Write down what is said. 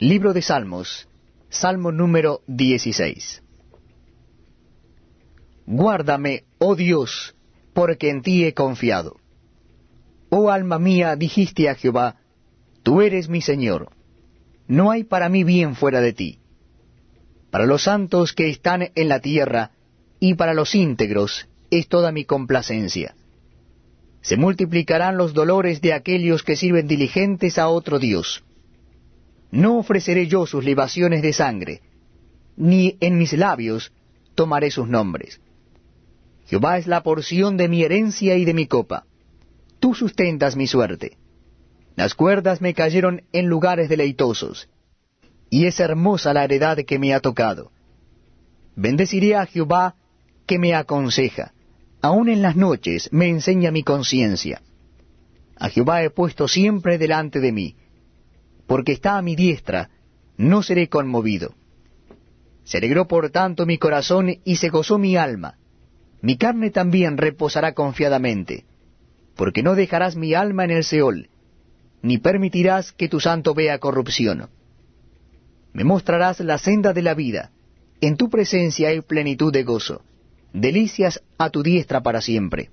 Libro de Salmos, Salmo número 16. Guárdame, oh Dios, porque en ti he confiado. Oh alma mía, dijiste a Jehová, Tú eres mi Señor. No hay para mí bien fuera de ti. Para los santos que están en la tierra, y para los íntegros, es toda mi complacencia. Se multiplicarán los dolores de aquellos que sirven diligentes a otro Dios no ofreceré yo sus libaciones de sangre, ni en mis labios tomaré sus nombres. Jehová es la porción de mi herencia y de mi copa. Tú sustentas mi suerte. Las cuerdas me cayeron en lugares deleitosos, y es hermosa la heredad que me ha tocado. Bendeciré a Jehová que me aconseja. Aun en las noches me enseña mi conciencia. A Jehová he puesto siempre delante de mí porque está a mi diestra, no seré conmovido. Se alegró por tanto mi corazón y se gozó mi alma. Mi carne también reposará confiadamente, porque no dejarás mi alma en el Seol, ni permitirás que tu santo vea corrupción. Me mostrarás la senda de la vida, en tu presencia hay plenitud de gozo, delicias a tu diestra para siempre.